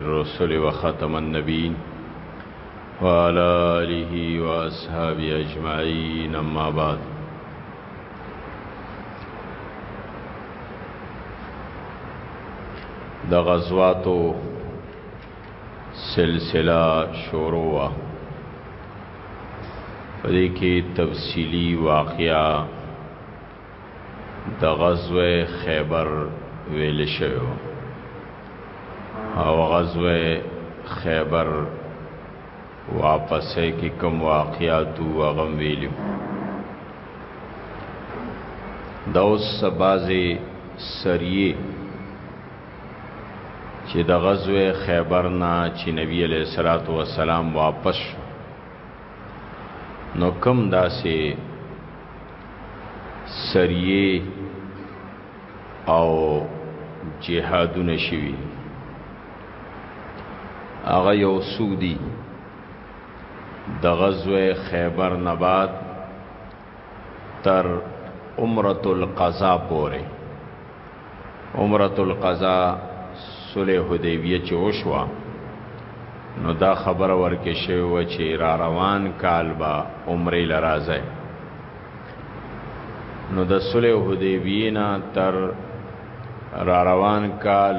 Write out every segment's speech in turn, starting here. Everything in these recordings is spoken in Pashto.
رسول و خاتم النبیین و علی آله و اصحاب اجمعین اما بعد د غزواتو سلسله شروع وا پدې کې تفصیلی واقعا د غزوه خیبر ویل شوی او غزوه خیبر واپسې کې کوم واقعات او غم ویلو دا اوس سبازي سریه چې د غزوه خیبر نه چې نبی علیہ الصلوۃ والسلام واپس شو نو کم داسې سریه او جهادونه شوي هغه یو سودی د غزوه خیبر نه بعد تر عمره القضا پورې عمره القضا صلح حدیبیه چې وشوه نو دا خبر ورکې شوی و چې را روان کال به عمرې لرازه نو د صلح حدیبیه نه تر را روان کال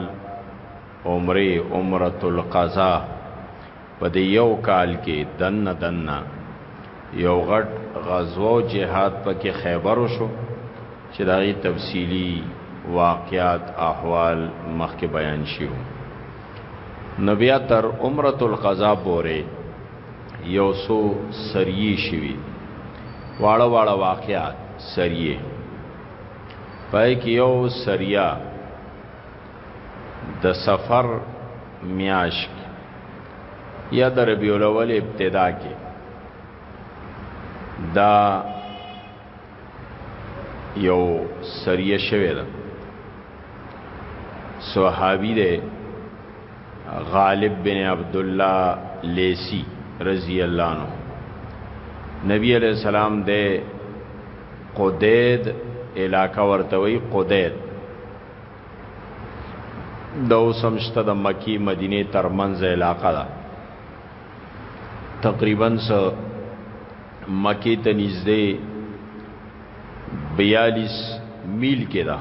عمرې عمره القضا په دې یو کال کې دننه دننه یو غټ غزوه او جهاد پکې خیبر وشو چې دا غي تفصیلی واقعات احوال مخکې بیان شیو نو بیا تر عمره القضا پورې یو سو سریه شوی واړه واړه واقعات سریه پای کې یو سریه د سفر میاش کی یا د ربیع الاول ابتدا کې دا یو سریه شوه ده صحابي ده غالب بن عبد الله لیسی رضی الله عنه نبی علیہ السلام ده قدید علاقہ ورتوی قدید د اوسمشته د مکی مدینه ترمنځ علاقه ده تقریبا س مکی ته نږدې 42 میل کې ده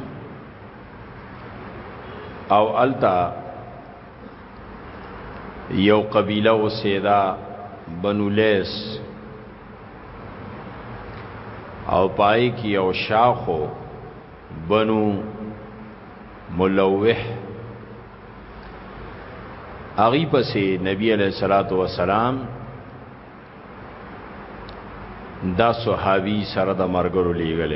او التا یو قبیله وسیدا بنو لیس او پای کې یو شاخو بنو ملوح اغي پسې نبی علیہ الصلوۃ والسلام دا صحابي سره د مرګرو لیږل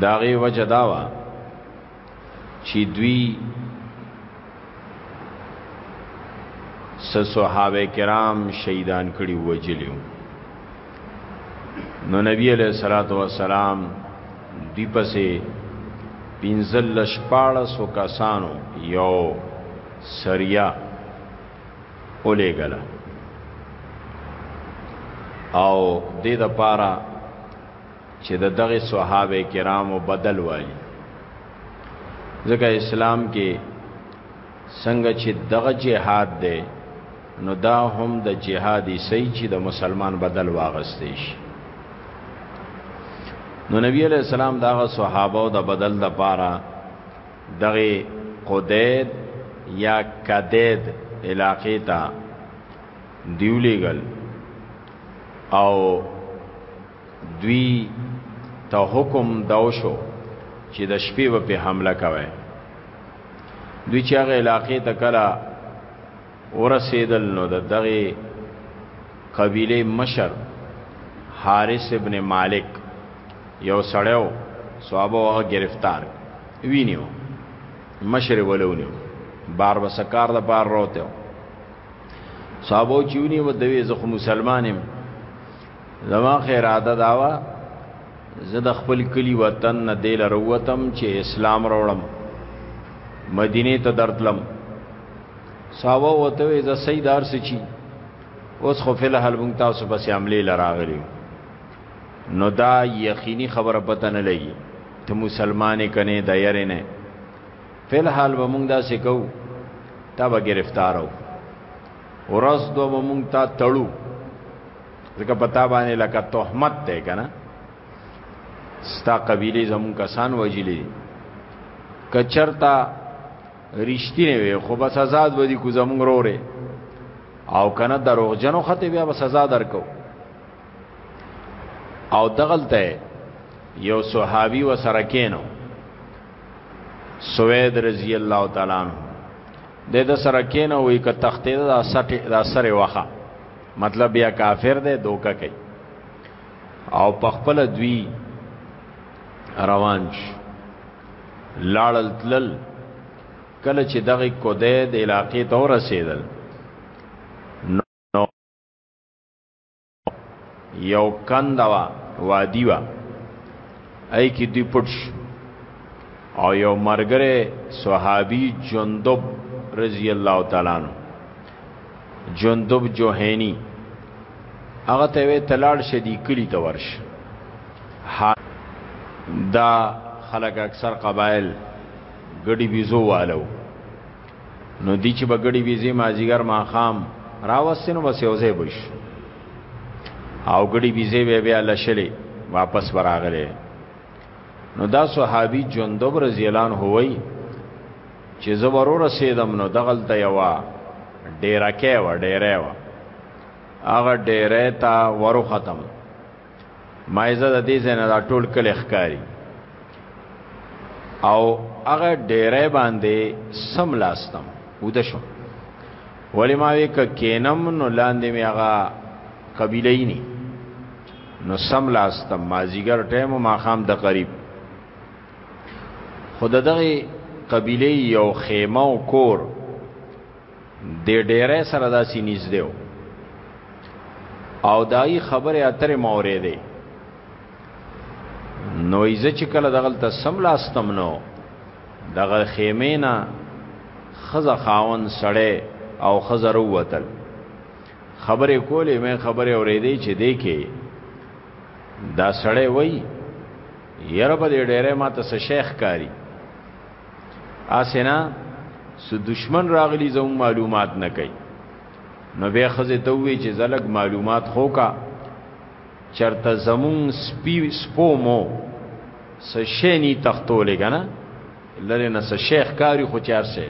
داغه وجداوا چې دوی صحابه کرام شهیدان کړي وجلیو نو نبی علیہ الصلوۃ والسلام دی پسې پنځل شپاړس کسانو یو سریا اولې غلا او د دې لپاره چې د دغه صحابه کرامو بدل وایي ځکه اسلام کې څنګه چې دغه جهاد دی نو دا هم د جهادي سي چې د مسلمان بدل واغستې شي نو نبی علیہ السلام دا صحابه او د بدل د پاره دغه قدید یا کدید علاقې ته دیولېګل او دوی ته حکم دا وشو چې د شپې به په حمله کوي دوی چې هغه علاقې ته کله ورسېدل نو د دغه قبیله مشر حارث ابن مالک یو سړیو صحابه هغه گرفتار وینیو مشر ولونیو بار وسکار د بار روته صحابه چونی و دوی زخه مسلمانم زما خیراده داوا زه د خپل کلی وطن نه دی لروتم چې اسلام راوړم مدینه ته درتلم ساوا وته زه سیدار سچی اوس خو فل حال مونږ تاسو په سیاملې لراغلی نو دا یقیني خبره پته نه لګي ته مسلمانې کنه د یارې نه فل حال به مونږ دا سکو تا به گرفتارو ورځ دو به مونږ تا تړو ځکه پتا باندې لکه تهمت دی کنه ستا قبیله زمون کسان وجلی کچرتا رښتینه وي خو بس آزاد ودی کو زمون روره او کنه دروغجنو خطه بیا بس سزا درکو او دغلته یو صحابي و سره کینو سوید رضی الله تعالی عنہ د د سره کینو وی ک تختې د سټه د سره وخه مطلب یا کافر دی دوکه کوي او په خپل دوی روان شي لاړل تلل کله چې دغه کوده د علاقې ته ورسېدل نو یو کندوا وادي وا ای کې دی پټ او یو مرګره صحابي جندب رضی الله تعالی عنہ جندب جوهینی هغه ته وی تلاړ شدی کلی ته ورش دا خلک اکثر قبایل ګډي بيزو والو نو دی چې به ګډي بيزي مازیګر ماخام راوستنو بس یو ځای بش او ګډي بيزي به بیا لشلې واپس براغله نو دا صحابي جندب رضی الله عنه وای چې زه ورورسېدم نو دغلته یوه ډېرکۍ وه ډېری وه هغه ډېری ته وروختم ما یې زه د دې ځای نه دا ټول کلی ښکاري او هغه ډېری باندې سملاستم وده شوم ولی ما وی که کینم نو لاندې می هغه قبیله ای نی نو سم لاستم مازیګر ټیم ما خام د قریب خود دغه قبیله یو خیمه او کور د ډیره سره داسې نږدې او دای خبره اترې مورې دی نو ایزه چې کله دغل ته سم لاستم نو دغه خیمه نه خزه خاون سړی او خزه وروتل خبره کولې مې خبره اورېدې چې دی کې دا سړی وای یره په دې ډېرې ما ته څه شیخ کاری اسینا سو دشمن راغلی زمو معلومات نه کوي نو به خزه ته وی چې زلګ معلومات خو کا چرته زمون سپی سپومو سشنی تختولې کنه لری نه څه شیخ کاری خو چار سه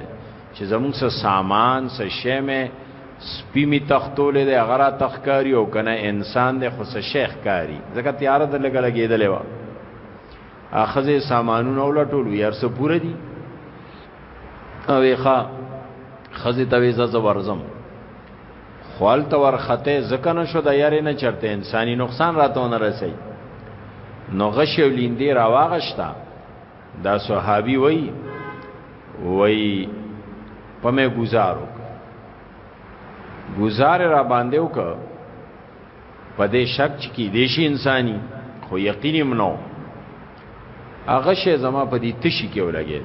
چې زموږ سه سامان سه شیمه سپی می تختولې د غرا تخکاری او کنه انسان د خو سه شیخ کاری ځکه تیار د لګ لګیدلې و اخزه سامانونه ولټول یار سه پوره دي او ښا خزه توي ز ورزم خوال تور خطه زکه نشو د یاري نه چرته انساني نقصان راتونه رسي نو غشي ولیندې راواغشتا دا صحابي وای وای په مې گزارو گزار را باندې وک په دې شک چې کې دیشي انساني خو یقیني منو هغه شی زما په دې تشي کې ولګي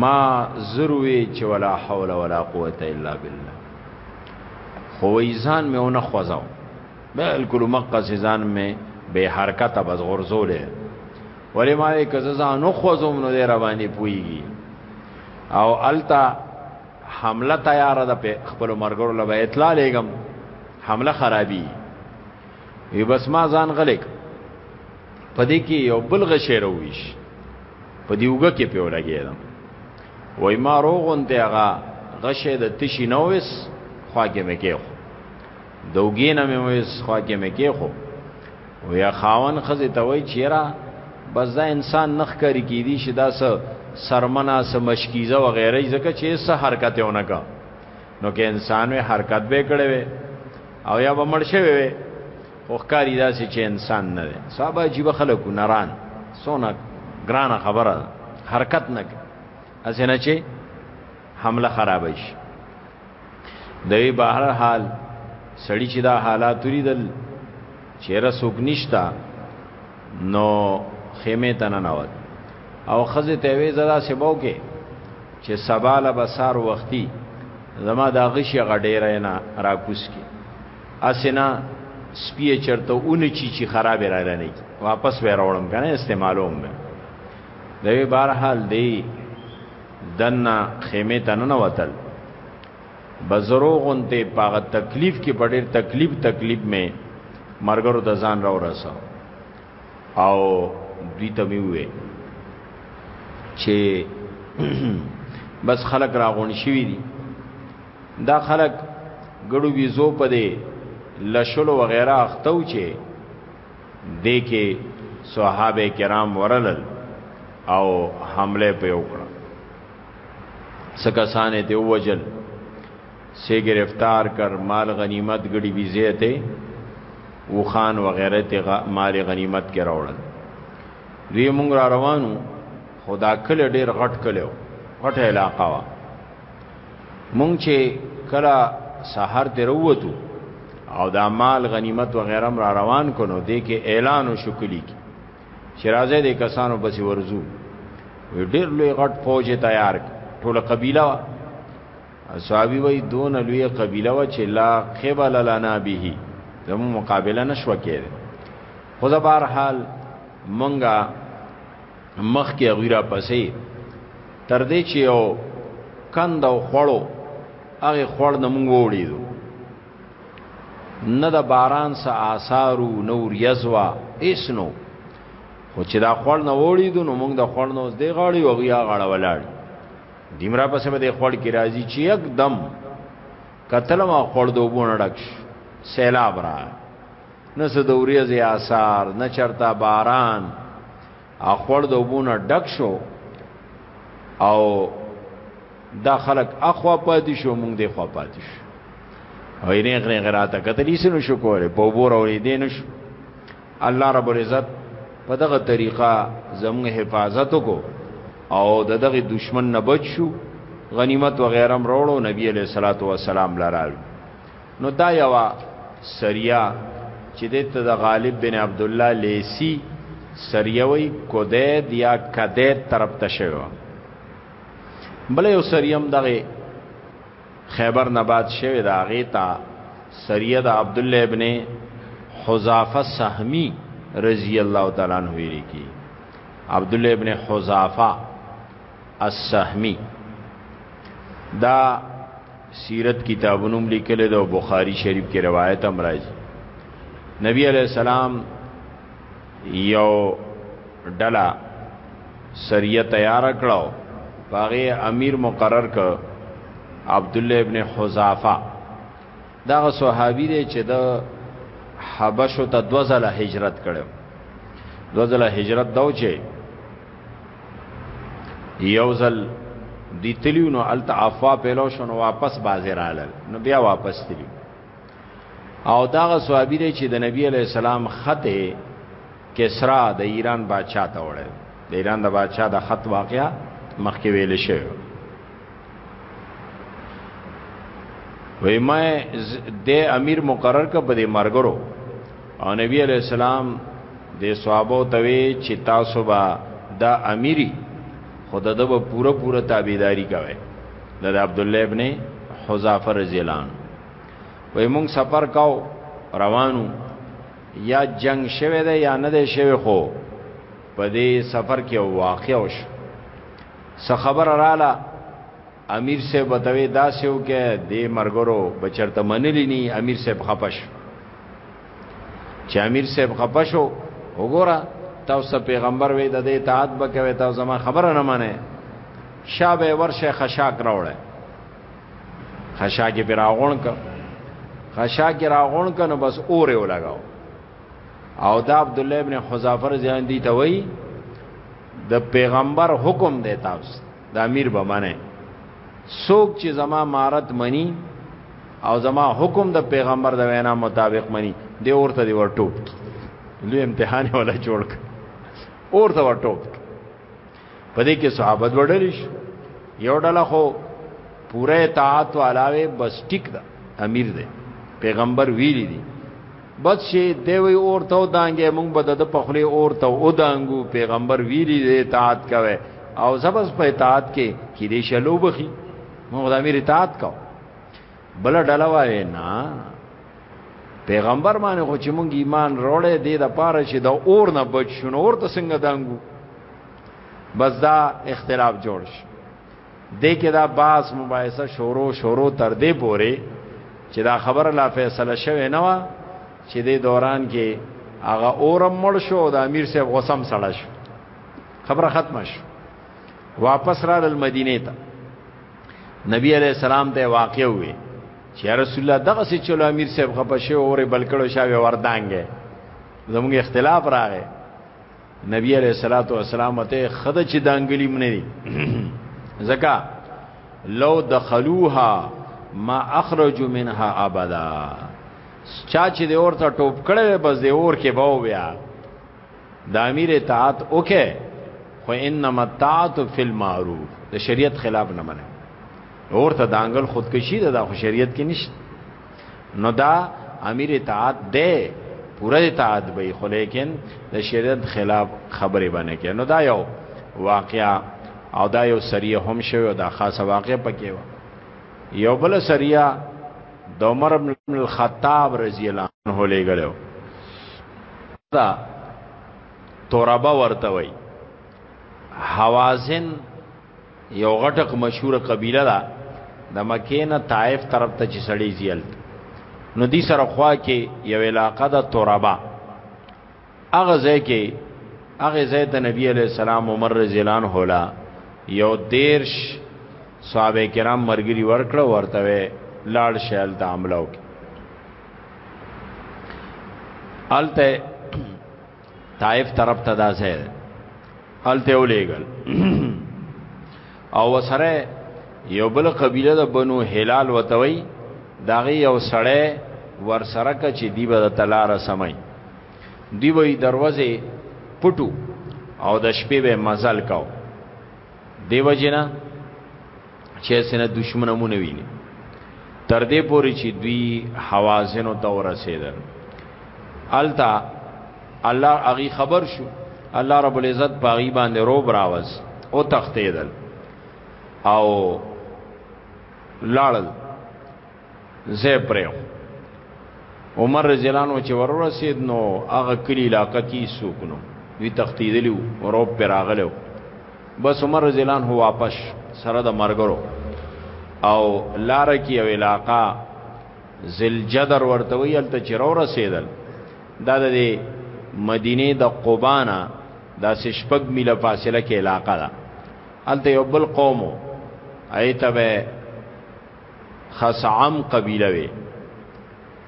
ما زروي چې ولا حول ولا قوت الا بالله خو ایزان مې ونه خوځاو بالکل مقص ځان مې به حرکت بس غرزولې ولې ما یې کزه ځان خو زوم نو را باندې پويږي او التا حمله تیار ده په خپل مرګور لبا اطلاع لګم حمله خرابي وی بس ما ځان غلیک پدې کې یو بل غشې رويش پدې وګه کې پیو لګیدم وای ما روغون ته هغه غشې د تشي نووس خواږه مې کې دوګې نه مې وې خوا کې مې کې خو ویا خاون خزه ته وای چیرې بس دا انسان نخ کاری کی دی شي دا سه سرمنا سه مشکیزه و غیره ځکه چې سه حرکت یو نه کا نو کې انسان وی حرکت به کړي وي او یا به مړ شوی وي خو ښکاری دا چې انسان نه دی صاحب عجیب خلکو نران سونه ګرانه خبره حرکت نه کوي اسنه چې حمله خراب شي دوی بهر حال سړی چې دا حالات ولیدل چیرې سوک نشتا نو خیمه تنه نوت او خزه ته وی زدا سباو کې چې سباله بسار وختي زما دا غشي غډېره نه راکوس کې اسینا سپیه چرته اون چی چی خراب را لنی واپس وې راوړم کنه استعمالوم به دوی بهر حال دی دنه خیمه ته نه وتل بزرو غونته پاغه تکلیف کې په ډېر تکلیف تکلیف مې مرګرو د ځان را ورسو او دوی ته مې وې چې بس خلک راغون شوي دي دا خلک ګړو ویزو په دې لشلو وغیرہ اختو چې دې کې صحابه کرام ورلل او حمله په وکړه سکسانه دی وجل سے گرفتار کر مال غنیمت غړي ویزه ته و خان وغیرہ ته مال غنیمت کې راوړل دوی مونږ را روانو خدا کله ډیر غټ کلو غټه علاقه وا مونږ چې کله سحر ته وروتو او دا مال غنیمت و غیره را روان کونو دې کې اعلان او شکلی کی شرازه دې کسانو بس ورزو ډېر لوی غټ فوج تیار ټوله قبیله اصحابي وای دون لوی قبیله و چې لا قبل لنا به زمو مقابله نشو کېده خو دا بهر حال مونږه مخ کې غیرا پسې تر دې چې یو کند او خړو هغه خړ نه مونږ وړیدو نه د باران سه آثارو نور یزوا اسنو خو چې دا خړ نه وړیدو نو مونږ د خړ نو دې غاړي او غیا غاړه ولاړ دیمرا پسې به د خړ کې راځي چې یک دم قتل ما خړ دوبونه ډک سیلاب را نه څه دوري زی آثار نه چرتا باران اخوړ د وبونه ډک شو او دا خلک اخوا پاتې شو مونږ د خوا پاتې شو او یې نه غره غراته کتلی سينو شو کوله په وبور او دې نشو الله رب العزت په دغه طریقه زموږ حفاظت کو او د دغه دشمن نه بچ شو غنیمت وغیرہ مروړو نبی علیہ الصلوۃ والسلام لراوی نو دا یوا سریا چې د ته د غالب بن عبد الله لیسی سریوی کودید یا کدید طرف ته شوی بل یو سریم دغه خیبر نه بعد شوی دا غیتا سریه د عبد الله ابن حذافه سهمی رضی الله تعالی عنہ ویری کی عبد الله ابن حذافه السهمی دا سیرت کتابونو هم لیکل دی او بخاری شریف کې روایت هم راځي نبی علی السلام یو ډلا سریه تیار کړو باغه امیر مقرر ک عبد الله ابن حذافه دا صحابي دی چې د حبشو ته دوزله هجرت کړو دوزله هجرت داو چې یو ځل دی تلیو نو الته عفوا پیلو شو نو واپس بازی رالل نو بیا واپس تلیو او داغه صحابي دی چې د نبی علی السلام خطه کسرا د ایران بادشاہ ته وړل د ایران د بادشاہ د خط واقعا مخکې ویل شوی وای ما د امیر مقرر ک په دې مرګرو او نبی علی السلام د صحابه توی چې تاسو با دا امیری خود د به پوره پوره تابعداري کوي د عبد الله ابن حذافه رضی الله عنه وای مونږ سفر کاو روانو یا جنگ شوه ده یا نه ده شوه خو په دې سفر کې واقع وشو څه خبره رااله امیر صاحب وتوی داسې وکې د مرګرو بچرته منلی ني امیر صاحب خپش چې امیر صاحب خپشو وګوره تاسو پیغمبر وې د دې اطاعت وکوي تاسو زما خبره نه مانه شابه ورشه خشاک راوړل خشاکی پر آغون که خشاکی را آغون که نو بس اوره و لگاو او دا عبدالله ابن حضافر زیان دی تا وی د پیغمبر حکم دی تاسو د امیر به منه څوک چې زما مارت منی او زما حکم د پیغمبر د وینا مطابق منی دی اورته دی ورټوب لوی امتحان ولا جوړ ک اورته ورټوب په دې کې صحابت وړل شي یو ډله خو پوره اطاعت علاوه بس ټیک دا امیر دی پیغمبر ویلی دی بد شي دی وی اور ته دانګې مونږ به د پخلی اور ته او دانګو پیغمبر ویلی دی اطاعت کوي او زبس په اطاعت کې کې دې شلو بخي مونږ د امیر اطاعت کو بل ډله وای نه پیغمبر باندې خو چې مونږ ایمان وروړې دې د پاره چې د اور نه بچ شنو اور ته څنګه دانګو بس دا اختلاف جوړ شي دې کې دا باس مباحثه شورو شورو تر دې پوري چې دا خبره لا فیصله شوه نه و چې دې دوران کې هغه اورم مړ شو د امیر صاحب غوسم سړ شو خبره ختمه شو واپس را د مدینه ته نبی علیہ السلام ته واقع وي چې رسول الله دغه سي چلو امیر صاحب خپشه اورې بلکړو شاوې وردانګې زموږ اختلاف راغی نبی علیہ الصلوۃ والسلام ته خد چې دانګلی منه دي زکا لو دخلوها ما اخرج منها ابدا چا چې د اور ته ټوپ کړي بس د اور کې باو بیا د امیر اطاعت وکه خو انما الطاعت فی المعروف د شریعت خلاف نه منه اور ته دانګل خودکشی ده د شریعت کې نشته نو دا امیر اطاعت دی پوره اطاعت به خو لیکن د شریعت خلاف خبرې باندې کې نو دا یو واقعا او دا یو سریه هم شوی او دا خاصه واقع پکې و یو بل سریه د عمر بن الخطاب رضی الله عنه لګړو دا توربه ورته وای حوازن یو غټق مشهور قبیله ده د مکې نه طائف طرف ته چې سړی زیل نو دی سره خوا کې یو علاقه ده ترابا هغه ځای کې هغه ځای ته نبی علی السلام عمر رضی الله عنه لا یو دیرش صحابه کرام مرګري ورکړه ورته لاړ شال د عملو کې الته طائف طرف ته دا ځای هلته ولېګل او وسره یو بل قبیله د بنو هلال وتوي داغه یو سړی ور سره ک چې دی به تلار سمای دی وی دروازه پټو او د شپې به مزل کاو دیو جنا چې سینه دشمن مونږ ویني تر دې پوري چې دوی حوازنو ته ورسېدل التا الله اغي خبر شو الله رب العزت باغی باندې روب راوس او تختیدل او لاړل زه پرېو عمر رجلانو چې ورورسید نو هغه کلی علاقه کې سوکنو وی تختیدلی ورو پراغلو بس عمر رجلان هو واپس سره د مرګرو او لار کې او علاقه ذل جدر ورته ویل ته چې رو رسیدل دا د مدینه د قبانا د شپږ میله فاصله کې علاقه ده الته یو بل قومو ایتبه خسعم قبیله وی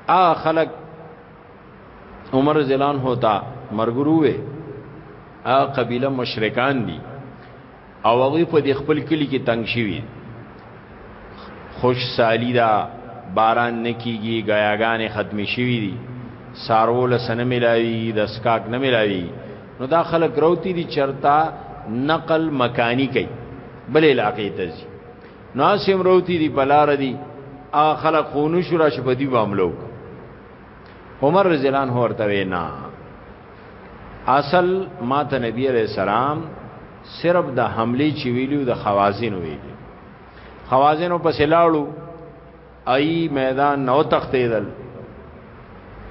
ا خلق عمر زلان ہوتا مرګرو وی ا قبیله مشرکان دي او هغه په د خپل کلی کې تنگ شوی خوش سالی دا باران نکیږي غیاګانې ختم شوی دي سارو لسنه ملاوی د سکاک نه ملاوی نو دا خلک روتی دي چرتا نقل مکانی کوي بل علاقې ته ځي ناسم روتی دی بلار دی هغه خلق خونو شو را شپدی باملو عمر رضی الله عنه ورته وینا اصل ما ته نبی علیہ السلام صرف د حمله چویلو د خوازین ویلو خوازینو پس لاړو ای میدان نو تختیدل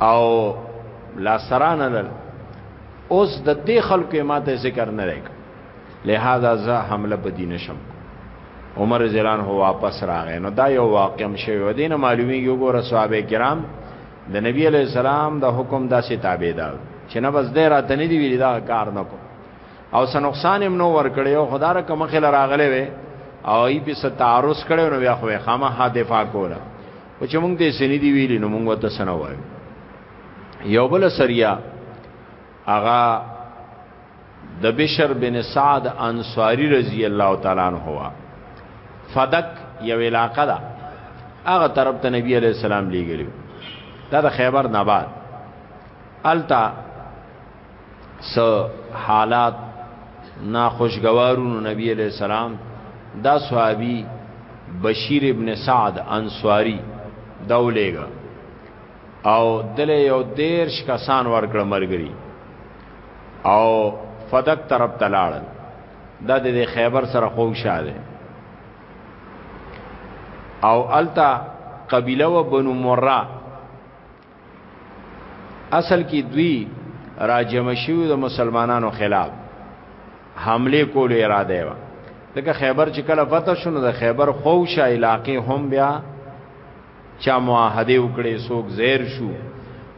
او لا سرانه دل اوس د دې خلکو ماته ذکر نه راک لہذا زه حمله بدی نشم عمر زلان هو واپس راغې نو دا یو واقعم شوی و دینه معلومی یو ګور صحابه کرام د نبی علی السلام د حکم داسې تابعدار چې نه بس دې راته نه دی ویل دا کار نه کو او سنقصان هم نو ور کړی او خدای را کوم خل راغلی وي او ای په ستارس کړو نو بیا خو خامه دفاع کوله او چې مونږ ته سنې دی ویلی نو مونږ ته سنو وایو یو بل سریا اغا د بشر بن سعد انصاری رضی الله تعالی عنہ هوا فدک یو علاقه ده هغه طرف ته نبی علیہ السلام لیګلو دا د خیبر نبات التا س حالات ناخوشګوارونو نبی علیہ السلام دا صحابي بشیر ابن سعد انصاری دولیګا او دله یو دیرش کسان ورکړه مرګري او فدق طرف تلاړ دا د خیبر سره خو شاده او التا قبیله و بنو مره اصل کې دوی راجم شو د مسلمانانو خلاف حمله کول اراده و دغه خیبر چې کله فتح شونه د خیبر خوشه علاقې هم بیا چا معاهده وکړي سوک زیر شو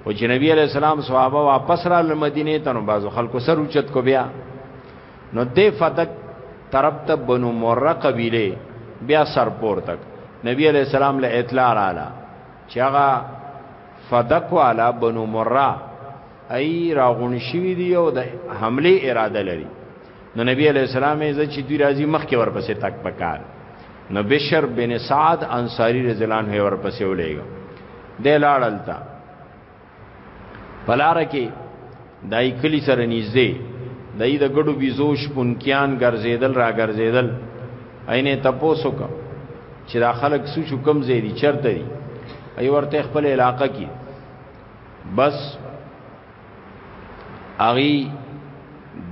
او چې نبی علی السلام صحابه واپس را مدینه ته نو بازو خلکو سر اوچت کو بیا نو دې فتح طرف ته بنو مره قبیله بیا سرپور تک نبی علیہ السلام له اطلاع رااله چې هغه فدق والا بنو مره ای راغون شوی دی او د حمله اراده لري نو نبی علیہ السلام یې چې دوی راځي مخ کې ورپسې تک پکار نو بشر بن سعد انصاری رضی الله عنه ورپسې ولېګو د لاړل تا پلار کې دای کلی سره نږدې دای د ګډو بيزو شپونکیان ګرځیدل را ګرځیدل عینه تپوسو کا چې دا خلک سوچو کم زیری چرته دي ای ورته خپل علاقه کې بس اغي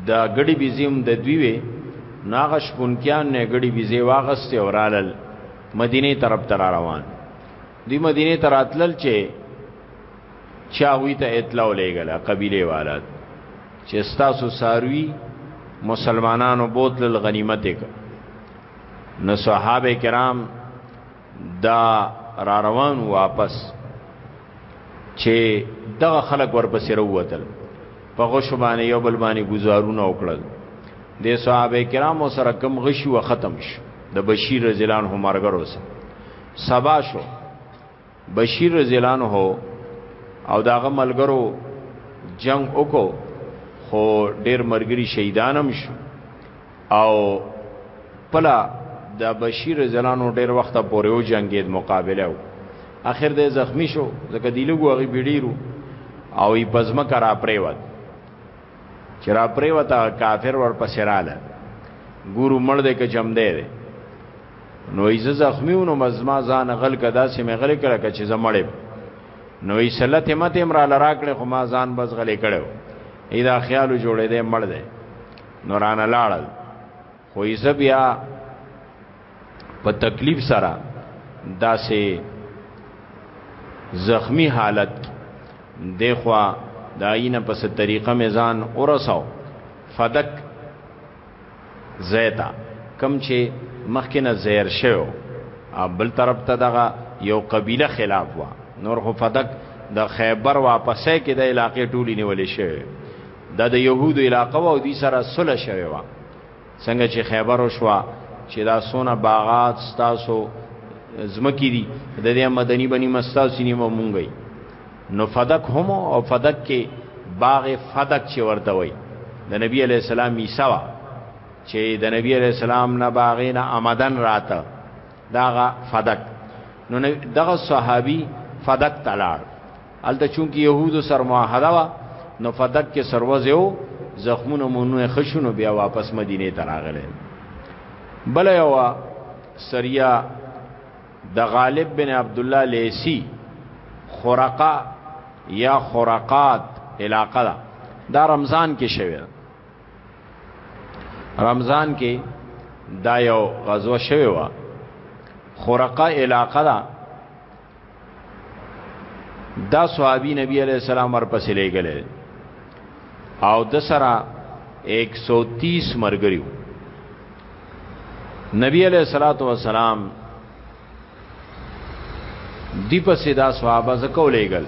دا ګډي بيزيم د دوی وي ناغش پونکیان نه ګډي بيزي واغسته اورالل مدینه طرف تر روان دی مدینه ته راتلل چې چاوی ته اطلاع لېګله قبيله والات چې ستاسو ساروي مسلمانانو بوتل غنیمت ک نو صحابه کرام دا را روان واپس چې دغه خلک ورپسې وروتل په غشو باندې یو بل باندې گزارونه وکړل د صحابه کرامو سره کم غشي و ختم شو د بشیر رضی الله عنه مرګرو سره سبا شو بشیر رضی الله عنه او داغه ملګرو جنگ وکړو خو ډیر مرګري شهیدانم شو او پلا دا بشیر رضی الله عنه ډیر وخت پورې و جنگید مقابله و اخر د زخمی شو ځکه دی لګو هغه بیډیرو او ای پزما کرا پریوت چې را پریوت کافر ور پسراله ګورو مړ دې کې جمع دی نو ایزه زخمی و نو مزما ځان غل کدا سي مې غل کړه کچې زمړې نو ای سلته مته امرا لراکړه خو ما ځان بس غلې کړو ایدا خیال جوړې دې مړ دې نورانه لاړل خو ایزه بیا په تکلیف سره داسې زخمی حالت دیخوا داینه پس طریقه میزان ورساو فدک ځای ته کوم چې مخکې نه زیر شوی و بل طرف ته دغه یو قبیله خلاف و نور خو فدک د خیبر واپسې کې د علاقې ټولې نیولې شوی دا د یهودو علاقه و او دوی سره سله شوی و څنګه چې خیبر وشوه چې دا سونه باغات ستاسو زمکی دي د دې مدني بنی مستاسو نیمه مونږی نو فدک هم او فدک کې باغ فدک چې ورته وای د نبی علی السلام عیسی وا چې د نبی علی السلام نه باغې نه آمدن راته داغه فدک نو دغه صحابي فدک تلاړ الته چونکی يهودو سر معاهده وا نو فدک کې سروځو زخمونه مونږه خشونو بیا واپس مدینه ته راغله بل یو سریا د غالب بن عبد الله لیسی خرقه یا خرقات علاقه ده دا رمضان کې شوی رمضان کې دا یو غزوه شوی و خرقه علاقه ده دا صحابي نبی عليه السلام ورپسې لګلې او د سره 130 مرګريو نبی علیہ الصلوۃ والسلام دی په سیدا صحابه زکو لېګل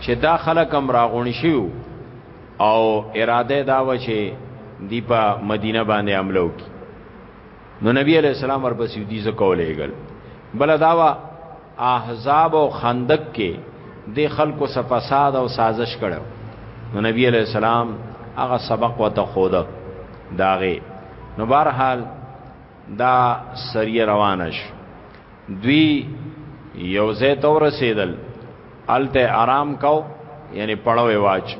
چې دا خلک هم راغون شیو او اراده دا و چې دی په مدینه باندې حمله وکړي نو نبی علیہ السلام ورپسې دی زکو لېګل بل داوا احزاب او خندق کې د خلکو سره فساد او سازش کړو نو نبی علی السلام هغه سبق وته خود داغه نو بهرحال دا سریه روانش دوی یو زه تور رسیدل الته آرام کو یعنی پړوي واچ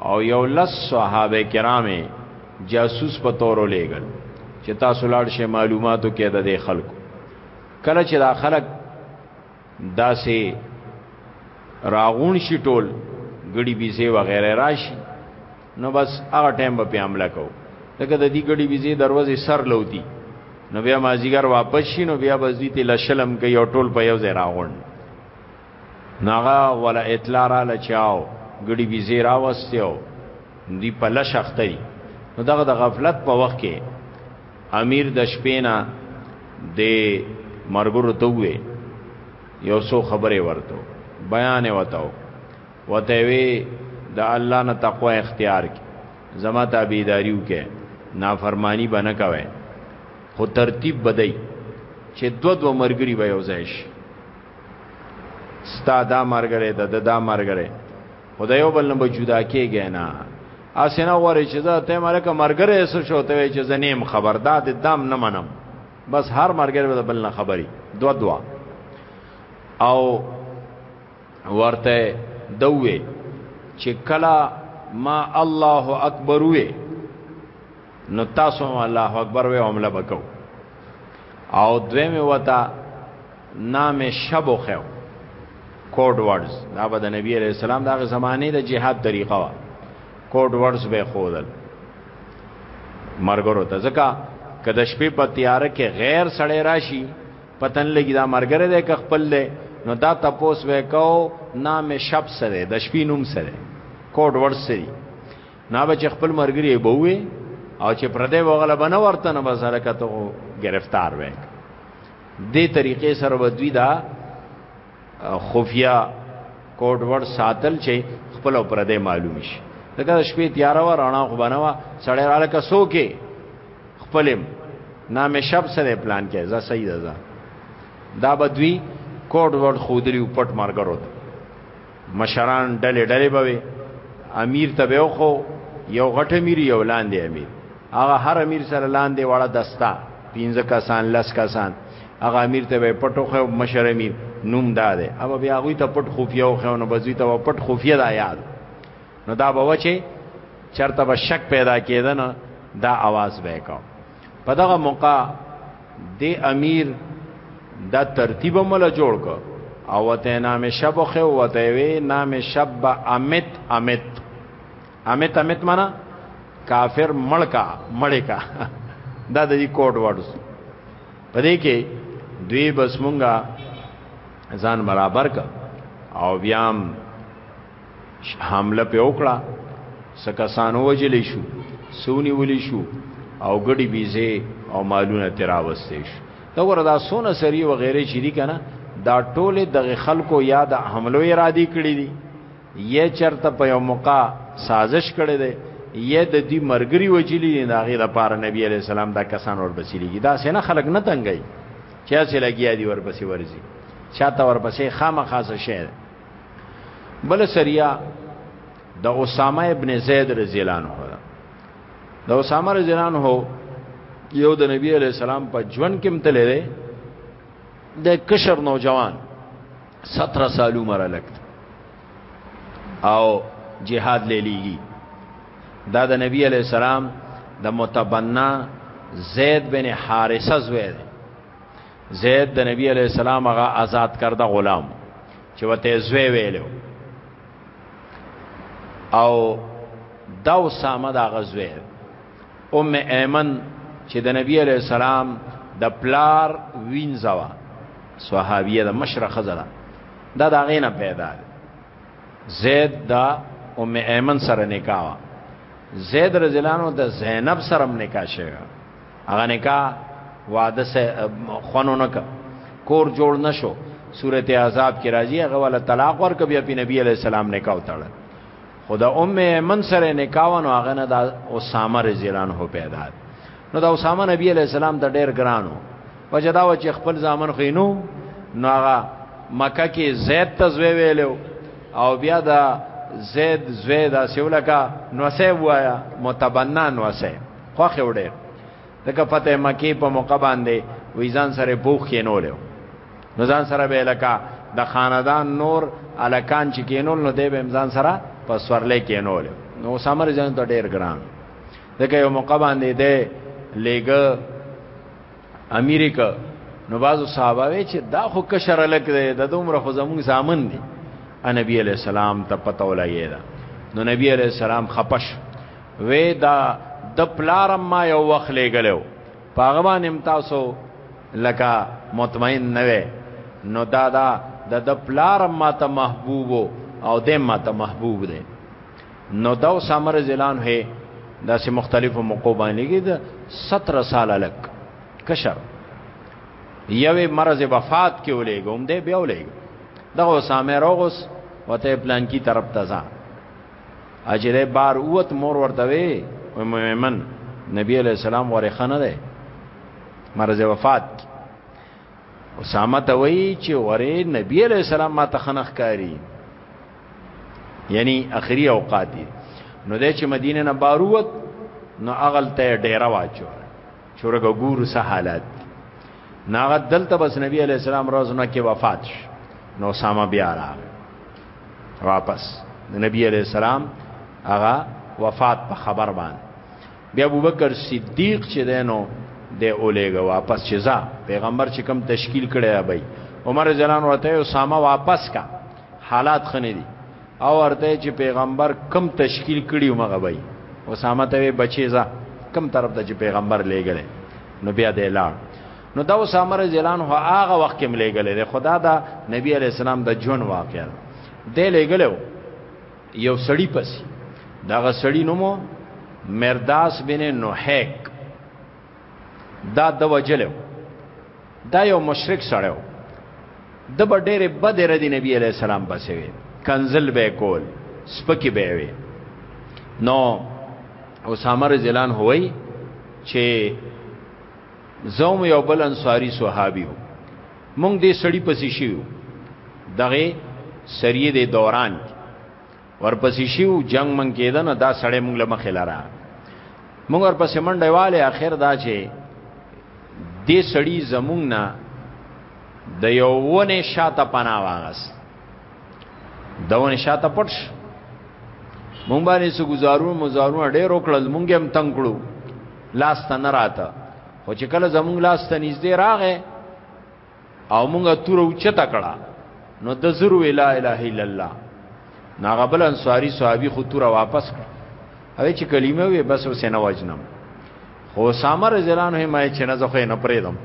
او یو لس صحابه کرامه جاسوس په تورو لېګل چې تاسو لاړ شي معلوماتو کې د خلکو کله چې دا خلک داسې راغون شي ټول ګړي بيزي وغیرہ راشي نو بس هغه ټایم به پیامله کو لکه د دې ګړي بيزي دروازه سر لوتی نو بیا مازیګر واپس شي نو بیا بس دې ته لشلم کوي او ټول په یو ځای راغون ناغا ولا اطلاع را لچاو ګړي بيزي راوستیو دی په لشختي نو دغه د غفلت په وخت کې امیر د شپې نه د مرګرو ته وې یو څو خبرې ورته بیان وتاو وته وی د الله نه تقوا اختیار کی زما تابعداریو کې نافرمانی بنه کوي خو ترتیب بدای چې دو دو مرګري به یو ځای شي ستا دا مرګره د دا مرګره خدایو بل نه جدا کېږي نه اسنه وری چې دا ته مرکه مرګره اسو شو ته چې زنیم خبر دا د دام نه منم بس هر مرګره به بل نه خبري دوا دوا او ورته دوی چې کلا ما الله اکبر وې نو تاسو الله اکبر وې عمله وکاو او دوی می وتا نام شب او خو کوډ ورډز دا به د نبی علیہ السلام دغه زمانه د جهاد طریقه وا کوډ ورډز به خودل مرګرو ته ځکه کله شپې په تیار کې غیر سړی راشي پتن لګی دا مرګره ده که خپل ده نو دا تپوس وکاو نام شب سره د شپې نوم سره کوډ ورډز سره نا به خپل مرګري به وي او چې پردې وغله بنه ورته نه بس حرکت او گرفتار وکړي دې طریقې سره ودوی دا خفیا کوډ ور ساتل چې خپل پر دې معلوم شي دغه شپې تیار و رانا خو بنوا سړی رااله کسو کې خپلم نام شب سره پلان کې ځا صحیح ده دا بدوی کوډ ورډ خودلی پټ مارګرو مشران ډلې ډلې به وي امیر ته به خو یو غټ امیر یو لاندې امیر هغه هر امیر سره لاندې واړه دستا پنځه کسان لس کسان هغه امیر ته به پټو خو مشر امیر نوم داده اوبه بیا غوي ته پټ خفیه او خو نو بزوی ته پټ خفیه دا یاد نو دا به وچه چرته به شک پیدا کېدنه دا आवाज به کو په دغه موقع د امیر دا ترتیب مل جوړ کو او ته نام شب خو او ته وی نام شب امیت امیت امیت امیت معنا کافر مړکا مړکا دا د دې کوډ ورډز په دې کې دوی بس مونږه ځان برابر کا او بیام حمله په وکړه سکسانو وجلې شو سونی ولې شو او ګډي بيزه او مالونه تراوستې شو دا وردا سونه سری و غیره چې دي کنه دا ټوله دغه خلکو یا د حملو ارادي کړی دي یا چرته په یو موقع سازش کړی دی یا د دې مرګري وجلی نه داغه د پاره نبی علی السلام دا کسان ور بسیږي دا سینه خلک نه تنګي چا چې لګیا دي ور بسې ورزي چاته ور بسې خامخاسه شه بل سریا د اسامه ابن زید رضی الله عنه دا د اسامه رضی الله عنه یو د نبی علی السلام په ژوند کې متلې ده د کشر نوجوان 17 سال عمر لکت او جهاد لیلیږي دا د نبی علی السلام د متبنا زید بن حارثه زوی زید د نبی علی السلام هغه آزاد کرده غلام چې وته زوی ویلو او دا اسامه دا غزوه ام ایمن چې د نبی علی السلام د پلار وینځوا صحابیه د مشرق خزره دا دا غینه پیدا ده زید دا ام ایمن سره نکاح زید رضی الله عنه د زینب سره نکاح شوی هغه نکاح وعده سه خونو نک کور جوړ نشو سورته عذاب کې راځي هغه ول طلاق ورک بیا په نبی علی السلام نکاح وتاړه خدا ام من سره نکاح ونه هغه نه د اسامه رضی الله عنه پیدا نو دا اسامه نبی علی السلام ته ډیر ګرانو وجدا و چې خپل ځامن خینو نو هغه مکه کې زید تزوی ویلو او بیا دا زید زوی دا سیولکا نو سه وایا متبنان وسه خوخه وړه دغه فتح مکی په موقع باندې ویزان سره بوخ کینول نو ځان سره به لکه د خاندان نور الکان چې کینول نو دی به امزان سره په سورلې کینول نو سمر جن ته ډیر ګران دغه یو موقع باندې دی لیګ امریکا نو بازو صحابه وی چې دا خو کشر لک دی د دومره خو زمون زامن دی نبی علیہ السلام ته پته ولګی دا نو نبی علیہ السلام خپش وې دا د پلارم ما یو وخت لګلو پاغه باندې تاسو لکه مطمئن نه وې نو دا دا د د پلارم ما ته محبوب او د ما ته محبوب دی نو دا سمر زلان هي دا سه مختلفو موقع باندې کې د 17 سال لک کشر یوې مرز وفات کې ولېګوم دې بیا ولېګ دا اسامه روغس وته پلان کی طرف تزان اجره بار اوت مور ورته وی ام ایمن نبی علیہ السلام ورخه نه ده مرز وفات اسامه ته وی چې وره نبی علیہ السلام ما تخنخ کاری یعنی اخری اوقات دی نو د چې مدینه نه باروت نو اغل ته ډیره واچو چورګه ګور سه حالت ناغه دلته بس نبی علی السلام روزنه کې وفات شو نو ساما بیا راغ واپس د نبی علی السلام هغه وفات په خبر باندې بیا ابوبکر صدیق چې دینو د اولېګه واپس چې ځا پیغمبر چې کم تشکیل کړي ابي عمر جلان ورته اسامه واپس کا حالات خنه دي او ورته چې پیغمبر کم تشکیل کړي مغه بي اسامه ته بچي ځا کم طرف ته چې پیغمبر لېګل نو بیا د اعلان نو دا اسامه رضی الله عنه هغه وخت کې ملګری دی خدا دا نبی علی السلام د جون واقعا دی لګلو یو سړی پس دا غ سړی نومو مرداس بن نوحیک دا د وجلو دا یو مشرک سړیو د بډېره بد ردی نبی علی السلام پسې وی کنزل به کول سپکی به وی نو اسامه رضی الله عنه وای چې زوم یو بل انصاری صحابي وو مونږ دې سړی پسې شیو دغه سریه دې دوران ورپسې شیو جنگ من کېده نه دا سړی مونږ له مخې لاره مونږ ورپسې منډه والے اخر دا چې دې سړی زمونږ نه د یو ونه شاته پناه واغست دونه شاته پټ شو مونږ باندې څه گزارو مزارو ډېر وکړل مونږ هم تنگ کړو لاس ته نه راته خو چې کله زمونږ لاس ته نږدې راغې او مونږ تور اوچته کړه نو د زرو لا اله الا الله ناغبل انصاری صحابي خو تور واپس کړ هغه چې کلمه وي بس وسنه وجنم خو اسامه رضی الله عنه ما چې نه زه خو نه پریدم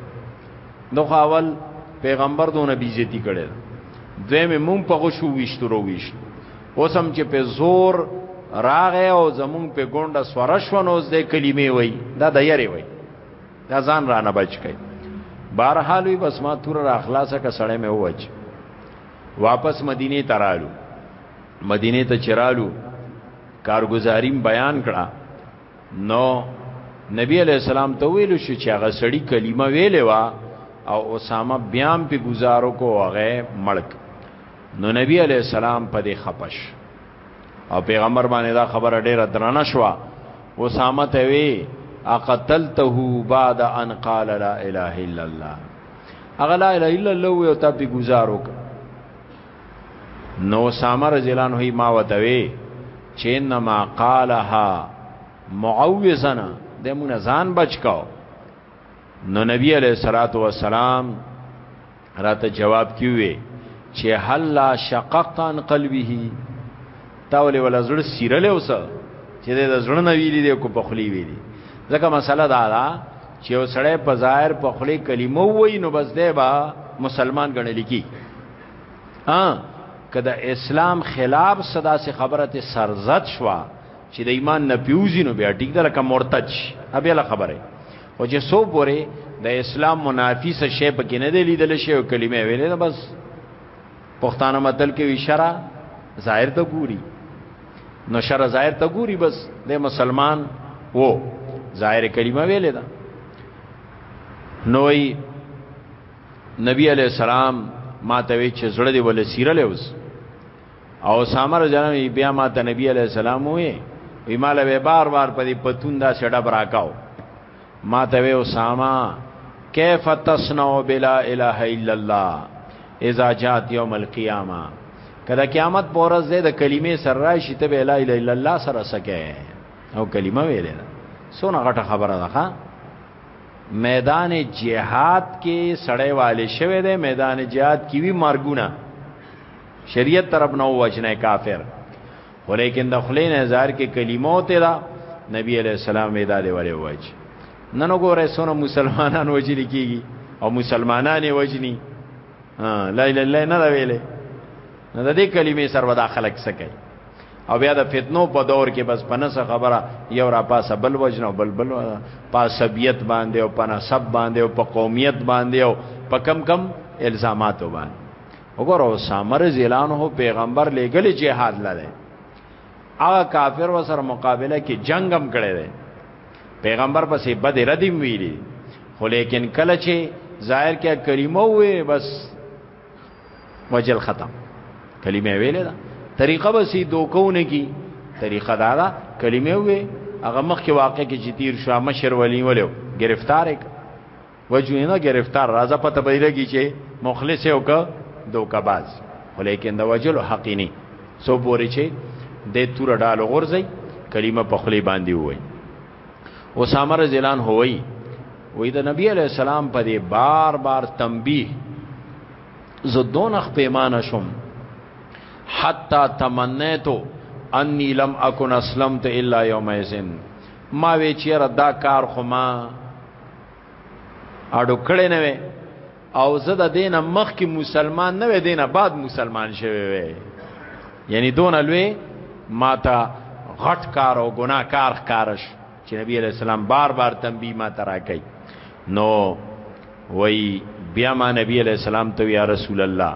نو خاول پیغمبر دو نبی زیتی کړي دوی مې مونږ په غشو ویشترو ویش اوسم چې په زور راغې او زمونږ په ګونډه سورش ونوز دې کلمې وای دا د یری وای دا ځان رانه بچ کړي بهرحال وي بس ما تور را خلاصه کا سړې مې ووچ واپس مدینه ترالو مدینه ته چرالو کارگزاریم بیان کړه نو نبی علیہ السلام ته ویل شو چې هغه سړی کلمه ویلې وا او اسامه بیام په گزارو کو هغه مړک نو نبی علیہ السلام په دې خپش او پیغمبر باندې دا خبره ډیره درنه شو اسامه ته وی اقتلته بعد ان قال لا اله الا الله اغلا الا الا الله یو ته په گزارو کو نو اسامه رضی الله عنه ما وتوي چې انما قالها معوذنا د مونږ ځان بچ کاو نو نبی علیہ الصلات والسلام راته جواب کیوي چې هل لا شققتان قلبه تاول ولا زړه سیرل اوس چې د زړه نه ویلي دی کو پخلی ویلي ځکه مسله دا ده چې وسړی په ظاهر پخلی کلمه وای نو بس دی با مسلمان ګڼل کی ها که د اسلام خلاف صدا سي خبره ته سرزت شوا چې د ایمان نه پیوزي نو بیا ټیک ده لکه مرتد شي بیا له خبره او چې سو پورې د اسلام منافي څه شی پکې نه دی لیدل شي او کلمه ویلې ده بس پښتانه متل کې اشاره ظاهر ته ګوري نو شر ظاهر ته ګوري بس د مسلمان وو ظاهر کلمه ویلې ده نوې نبی علی السلام ما ته وی چې زړه دی ول سیره لوس او سامر جنم بیا ما ته نبی علی السلام وی وی مال به بار بار په دې پتون دا سړه براکاو ما ته وی اسامه کیف تصنع بلا اله الا الله اذا جات یوم القیامه کله قیامت پورز دې د کلمې سره راشي ته به لا اله الا الله سره سکه او کلمه ویلې سونه غټه خبره ده میدان جهاد کې سړی والي شوی دی میدان جهاد کې وی مرګونه شریعت طرف نه وجنه کافر خو لیکن د خلین هزار کې کلمو ته دا نبی علیہ السلام ودا دی وره وج نن وګوره سونه مسلمانان وجلی کیږي او مسلمانان وجنی لا اله الا الله نه ویلې نه د دې کلمې سره ودا خلق سکے او بیا د فتنو په دور کې بس پنسه خبره یو را پاسه بل وجن او بل بل پاسبیت باندې او پنسب باندې او په قومیت باندې او په کم کم الزامات باندې وګوره اسامه رضی الله عنه پیغمبر لګل جهاد لره هغه کافر وسره مقابله کې جنگم کړی دی پیغمبر پسې بد ردیم ویلی خو لیکن کله چې ظاهر کې کلمه وې بس وجل ختم کلمه ویلې ده طریقه به سي دوکونه کی طریقه دا ده کلمه وې هغه مخ کې واقع کې چې تیر شو مشر ولی ولیو گرفتار ک وجوه نه گرفتار راځه پته به لګی چې مخلص یو ک دوکا باز ولیکن دا وجل حقینی سو پوری چې د تور ډالو غورځي کلمه په خلی باندې وای اسامه رضی الله عنه وی وی د نبی علی السلام په دې بار بار تنبیه زه دونخ پیمانه شوم حتا تمنیتو انی لم اکن اسلمت الا یوم ایزن ما وی چیرې دا کار خو ما اډو کړی نه وې او زه د دینه مخ کې مسلمان نه وې دینه بعد مسلمان شوی وې یعنی دون لوی ماته غټ کار او ګناه کار ښکارش چې نبی علیہ السلام بار بار تنبیه ما ترا کوي نو وای بیا ما نبی علیہ السلام ته یا رسول الله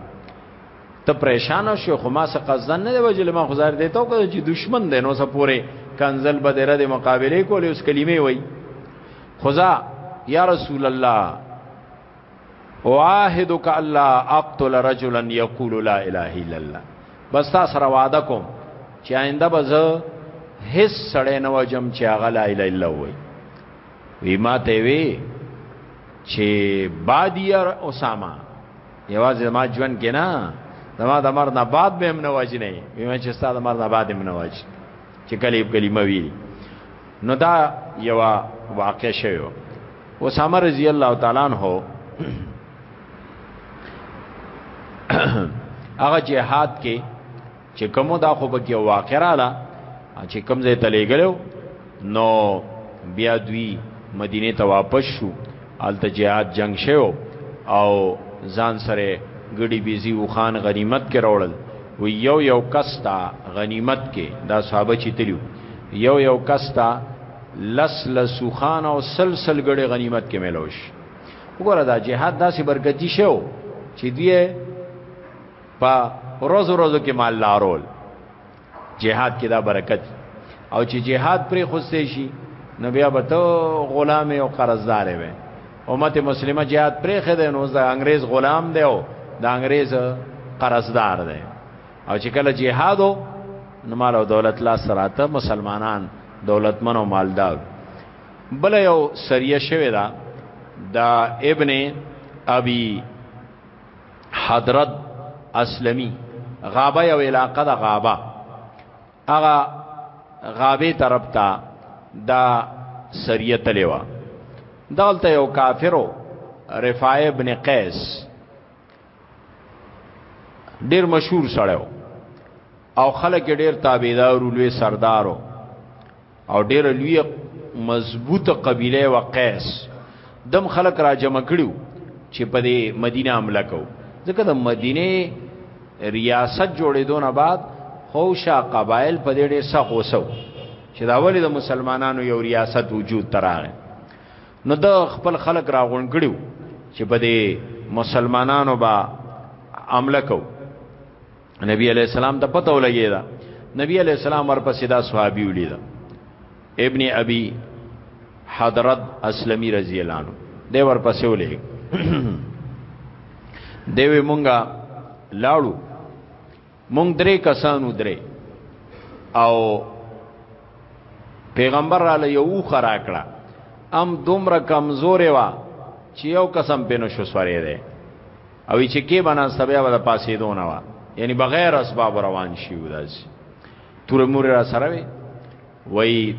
ته پریشان شو خو ما سه قصدن نه دی وجل ما خزار دی ته کو چې دشمن دی نو سه پوره کنزل بدره د مقابله کولې اوس کلمې وای خدا یا رسول الله واحدک الله اقتل رجلا یقول لا اله الا الله بس تاسو سره وعده کوم چې آینده به زه هیڅ سړی نه وجم چې هغه لا اله الا وي وی ما ته وی چې بادیر اسامه یوازې ما ژوند کې نه زما د مرد نه بعد به هم نه وجنې وی ما چې ستاسو مرد نه بعد هم نه وجنې چې کله کلمه ویلي نو دا یو واقع شوی اسامه رضی الله تعالی عنہ هغه جهاد کې چې کومه دا خو به کې واقع رااله چې کوم ځای ته لګلو نو بیا دوی مدینه ته واپس شو هلته جهاد جنګ شوی او ځان سره ګډي بيزي او خان غنیمت کې راوړل و یو یو کس ته غنیمت کې دا صحابه چې تلو یو یو کس ته لس لسو خان او سلسل ګړي غنیمت کې ملوش وګوره دا جهاد داسې برکتی شو چې دی په روز روز کې مال لارول جهاد کې دا برکت او چې جهاد پرې خوسته شي نو بیا به ته غلام او قرضدار وي امت مسلمه جهاد پرې خده نو د انګريز غلام دی او د انګريز قرضدار دی او چې کله جهاد او مال او دولت لا سراته مسلمانان دولتمن او مالدار بل یو سریه شوی دا دا ابن ابي حضرت اسلمی غابه یو علاقه د غابه هغه غابه طرف ته دا سریه تلیوا دغلته یو کافرو رفاع ابن قیس ډیر مشهور سړیو او خلک ډیر تابعدارو لوی سردارو او ډیر لوی مضبوط قبیله و قیس دم خلق را جمع کړیو چې په دې مدینه حمله کو ځکه د مدینه ریاست جوړېدو نه بعد خوشا قبایل په دې ډېر سخت وسو چې دا ولې د مسلمانانو یو ریاست وجود تراغه نو د خپل خلق را غون کړیو چې په دې مسلمانانو با عمله کو نبی علیہ السلام ته پته ولګی دا نبی علیہ السلام ورپسې دا صحابي ولید ابن ابي حضرت اسلمی رضی الله عنه دی ورپسې ولید دیوی مونږه لاړو مونږ درې کسانو درې او پیغمبر را له یو خرا کړه ام دومره کمزورې وا چې یو قسم پینو شو سورې ده او چې کې بنا سبیا به د پاسېدو نه وه یعنی بغیر اسباب روان شي وداسي تور مور را سره وي وای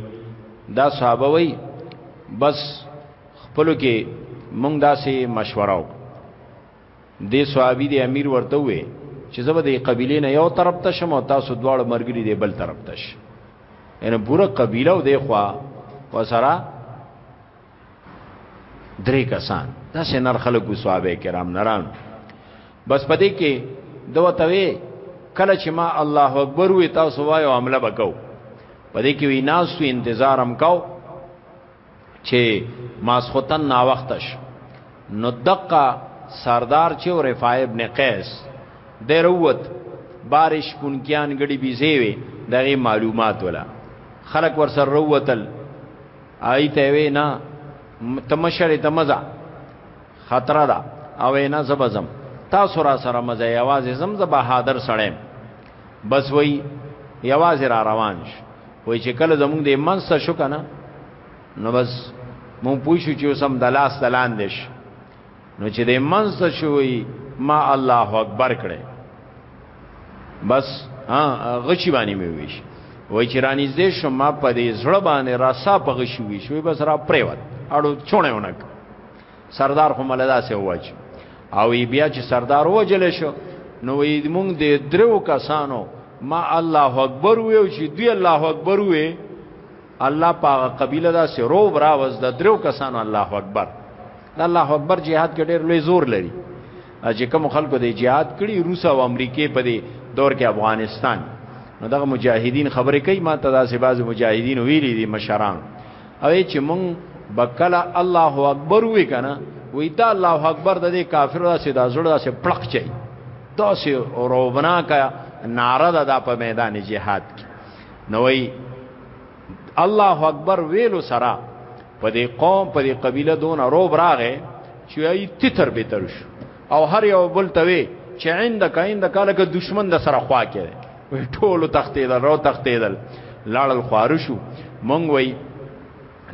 دا صحابه وای بس خپلو کې مونږ داسې مشوره وکړو دې صحابي دې امیر ورته وې چې زه به دې قبيله نه یو طرف ته شم او تاسو دواړه مرګري دې بل طرف ته شي ان پورا قبيله و دې خوا وسره درې کسان دا سينار خلکو صحابه کرام نران بس پدې کې دوه توي کله چې ما الله اکبر وې تاسو وایو عمله وکاو پدې کې وی ناس تو انتظارم کاو چې ماسختن نا وختش نو دقه سردار چې او رفاع ابن قیس دروت بارش کونکیان غړي بيزي وي دغه معلومات ولا خلق ورسره روتل آی ته وی نه تمشر تمزا خطر دا او نه زبزم تاسو را سره مزه یوازې زم ز بهادر سړیم بس وای یوازې را روان ش وای چې کله زمونږ د منسه شو کنه نو بس مون پوښو چې سم دلاس دلاندش نو چې د منځ ته شوی ما الله اکبر کړي بس ها غشي باندې مې ویش وای چې رانی زه شما په دې زړه باندې را سا په غشي ویش وی بس را پریوت اړو چونه ونک سردار خو ملدا سه واچ او بیا چې سردار وجل شو نو وی مونږ دې درو کسانو ما الله اکبر ویو چې دی الله اکبر وی الله پاغه قبیله دا سه رو برا وز د درو کسانو الله اکبر د الله اکبر جهاد کې ډېر لوی زور لري چې کوم خلکو د جهاد کړي روس او امریکې په دې دور کې افغانستان نو دغه مجاهدین خبرې کوي ما ته داسې بعض مجاهدین ویلي دي مشران او چې مونږ بکلا الله اکبر وی کنه وی دا الله اکبر د دې کافر داسې د زړه داسې پړق چي داسې روبنا کا ناره ده په میدان جهاد کې نو وی الله اکبر ویلو سره په دې قوم په دې قبيله دون روب راغې چې ای تتر به تر شو او هر یو بل توي چې عند کاین د کاله کې دشمن د سره خوا کې وي ټولو تختیدل رو تختیدل لاړل خوارشو مونږ وای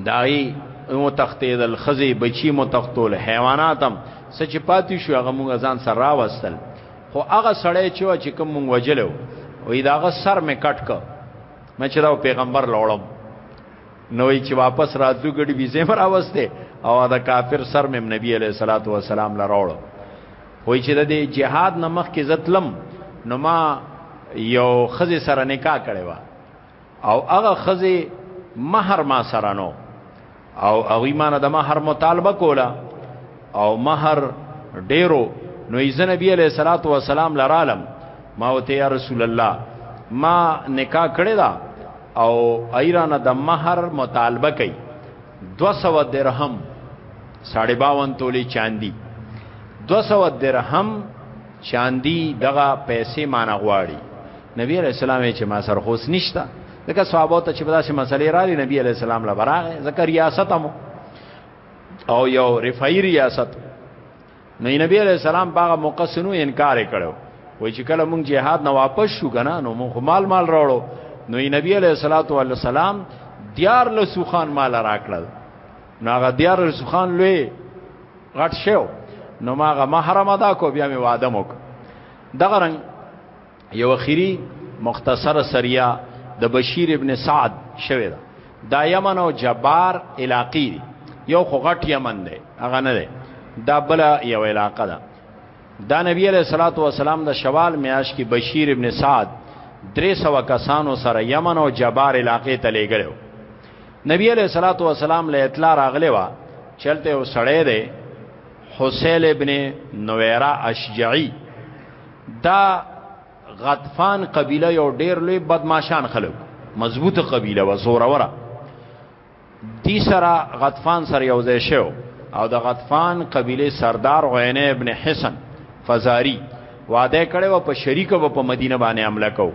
دای مو تختیدل خزي بچي مو تختول حیواناتم سچ پاتې شو هغه مونږ ځان سره راوستل خو هغه سړی چې چې کوم مونږ وجلو وې داغه سر مې کټ کړ مچراو پیغمبر لوړم نوې چې واپس راتلو ګډي ویزه مر اوسته او دا کافر سر مم نبی علیہ الصلات والسلام لراوړ وای چې د جهاد نمخ کې زتلم نو ما یو خزه سره نکاح کړي وا او هغه خزه مہر ما سره نو او هغه معنی د مہر مطالبه کولا او مہر ډیرو نو ایز نبی علیہ الصلوۃ والسلام لرالم ما وته یا رسول الله ما نکاح کړی دا او ایران د مہر مطالبه کوي 200 درهم 52 تولی چاندی 200 درهم چاندی دغه پیسې مان غواړي نبی رسول الله چې ما سر خوس نشتا دغه صحابه ته چې داسې مسلې را دي نبی علی السلام لا براغه ذکر ریاست هم او یو رفای ریاست نو نبی علی السلام باغه مقصنو انکار کړو وای چې کله مونږ جهاد نه واپس شو کنه نو مونږ مال مال راوړو نو نبی علیہ الصلوۃ والسلام دیار له سوخان مال راکړل نو هغه دیار له سوخان لوی غټ شو نو ماغه محرم ادا کو بیا می وعده موک دغه رنگ یو اخیری مختصر سریا د بشیر ابن سعد شوی دا دا یمن او جبار علاقی دی یو خو غټ یمن دی هغه نه دی دا بل یو علاقه ده دا نبی علیہ الصلوۃ والسلام د شوال میاش کې بشیر ابن سعد درې سو کسانو سره یمن او جبار علاقې ته لېګلو نبی علیہ الصلوۃ والسلام له اطلاع راغلی و چلته و سړی دی حسین ابن نویرا اشجعی دا غطفان قبیله یو ډیر لوی بدمعشان خلک مضبوطه قبیله و زوروره دی سره غطفان سره یو ځای شو او د غطفان قبیله سردار عینه ابن حسن فزاری وعده کړي و په شریکه و په مدینه باندې حمله کو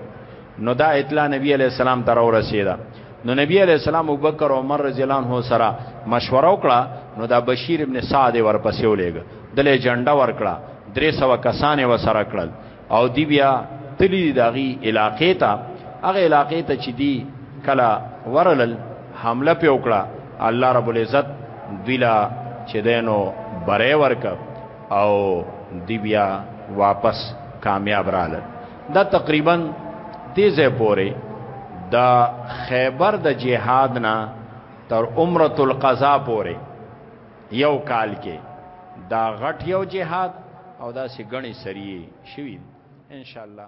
نو دا اطلاع نبی علی السلام تر ورسیده نو نبی علیہ السلام ابوبکر عمر رضی الله عنه سره مشوره وکړه نو دا بشیر ابن سعد ورپسې ولېګ دلې جنډه ورکړه 300 کسان وسره کړل او دی بیا تلی داغي علاقې ته هغه علاقې ته چې دی کلا ورلل حمله په وکړه الله رب العزت دویلا چې دینو بره ورک او دی بیا واپس کامیاب رااله دا تقریبا دې ځای پورې دا خیبر د جهاد نه تر عمره القضا پورې یو کال کې دا غټ یو جهاد او دا سي غني سریه شوی ان شاء الله